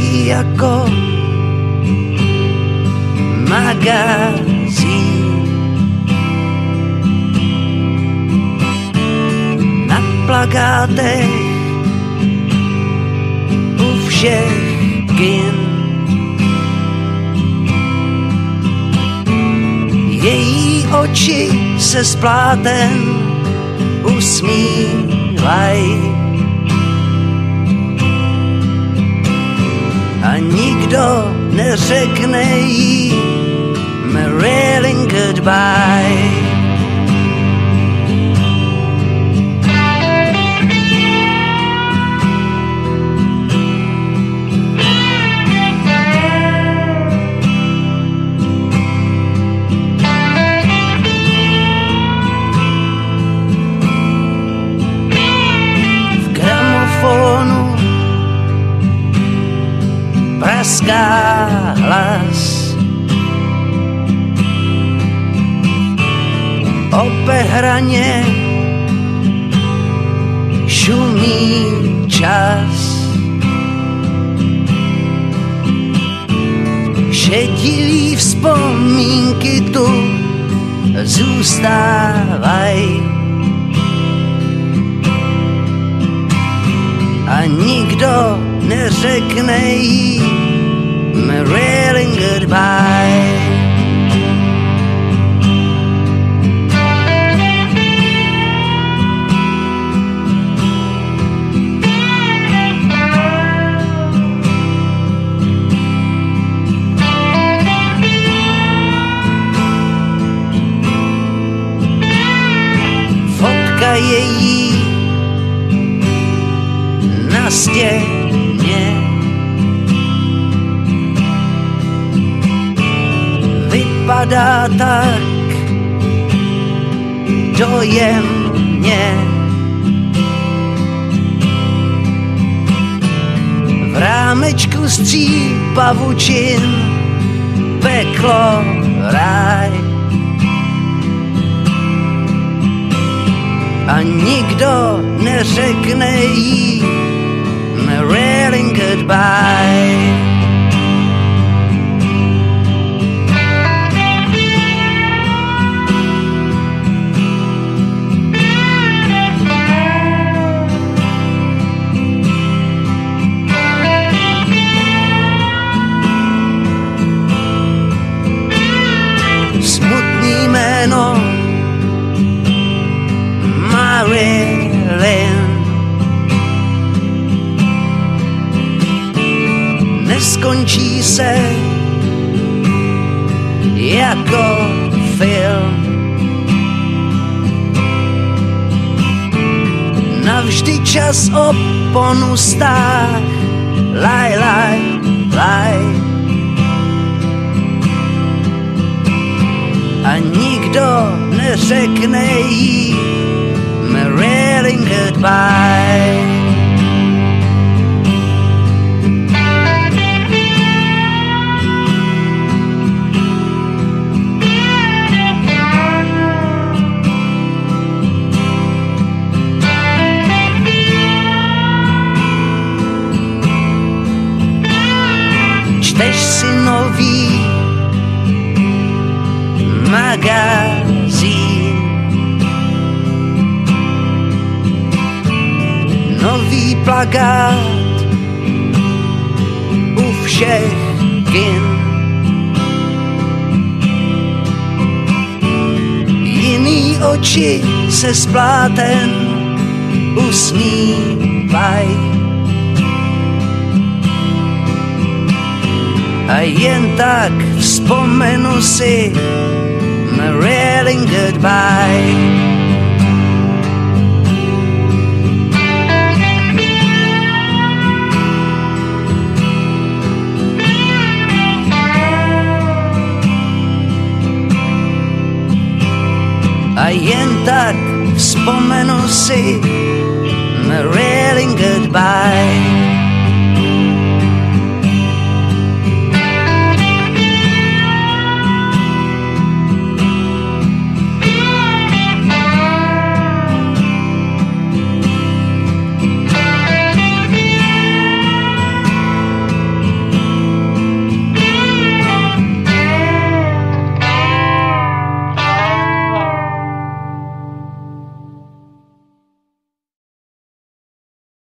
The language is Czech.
jako magazín. Na plakátech u všech kin. Její oči se spláten usmívají. A nikdo neřekne jí Marilyn goodbye. Praská hlas. Opehraně šumí čas. Šedilý vzpomínky tu zůstávají. A nikdo neřekne jí Marilyn goodbye. Fotka její na stěně vypadá tak dojemně. V rámečku stří pavučin peklo ráj. A nikdo neřekne jí Marilyn goodbye. Neskončí se jako film. Navždy čas oponu stáh, laj, laj, laj. A nikdo neřekne jí Marilyn goodbye. Čteš si nový magazín. Nový plakát u všech kin. Jiný oči se spláten A jen tak vzpomenu si Marilyn goodbye. A jen tak vzpomenu si.